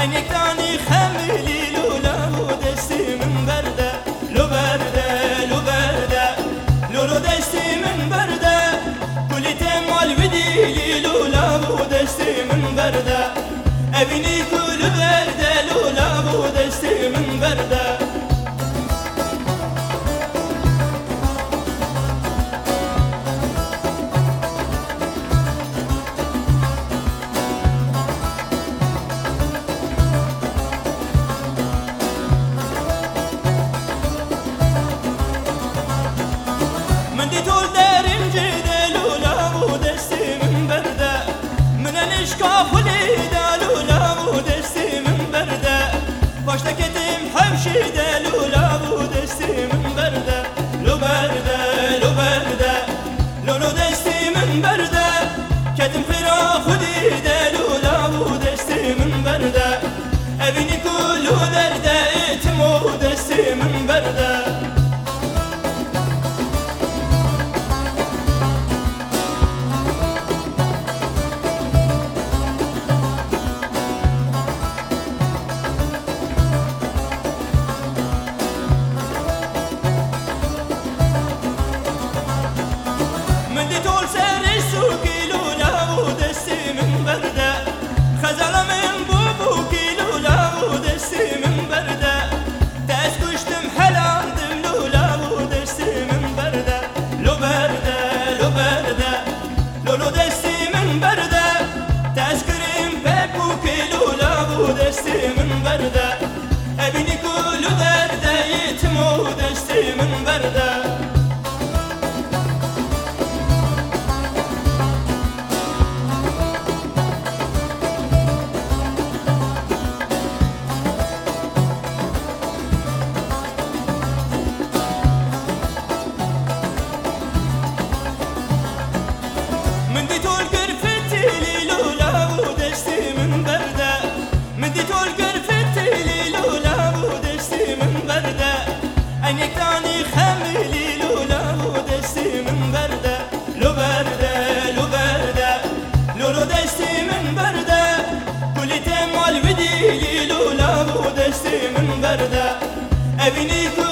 عينكتاني خملي لولا ودستي من بردة لو بردة لو بردة لولو دستي من بردة كل تمال بديلي لولا ودستي من بردة أبني كل بردة لولا ودستي من بردة hemşirde lula bu berde Lu berde, lu berde Lulu destimin berde Ketim fira hudi de lula bu berde. Evini kulu derde etim o destimin berde. من عينك تاني خملي لولا ودشتي من بردة لو بردة لو بردة لولو دشتي من بردة كل تمال بديلي لولا ودشتي من بردة ابني كل